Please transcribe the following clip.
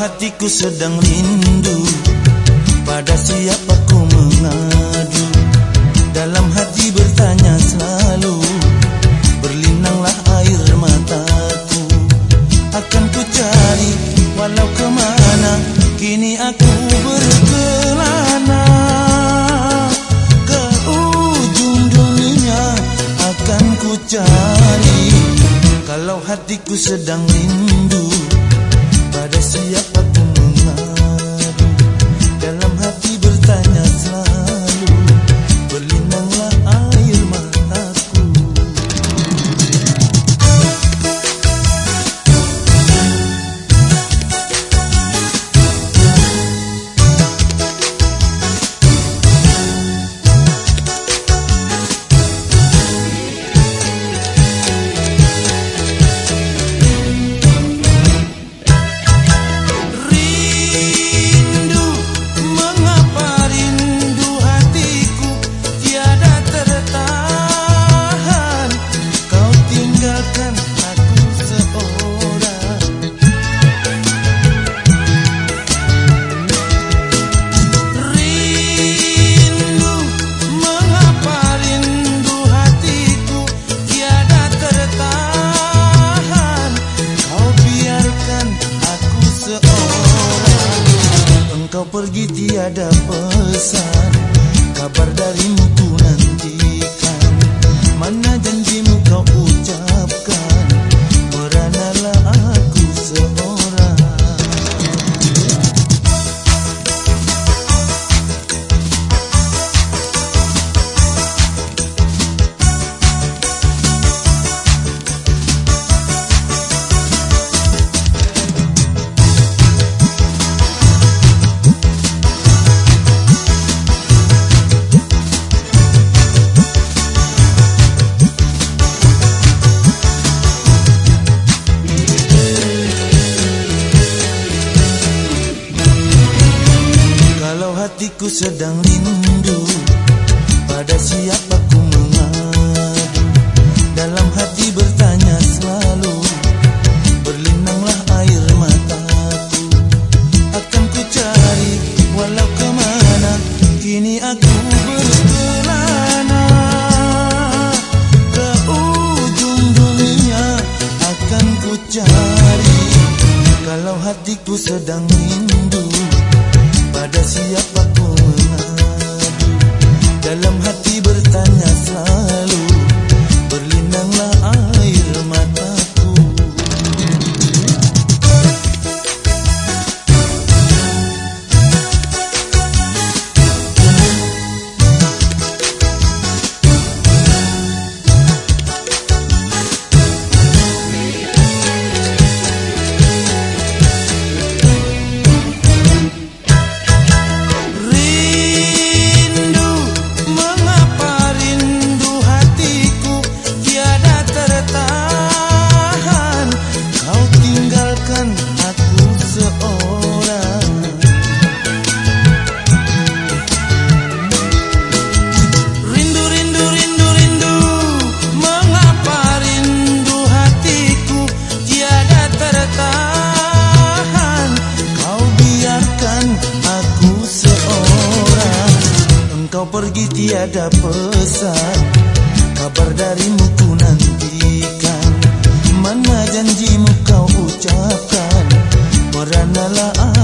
hatiku sedang rindu Pada siapa ku mengadu. Dalam hati bertanya selalu Berlinanglah air mataku Akan ku cari walau kemana? Kini aku berkelana Ke ujung dunia akan ku cari. Kalau hatiku sedang rindu pada Hatiku sedang rindu Pada siapa ku mengadu. Dalam hati bertanya selalu Berlinanglah air mataku Akan ku cari walau kemana Kini aku berkelana Ke ujung dunia Akan ku cari. Kalau hatiku sedang rindu pada siapa Dalam hati pergi tiada pesan. Kabar darimu ku nantikan. Mana janjimu kau ucapkan? Meranalah aku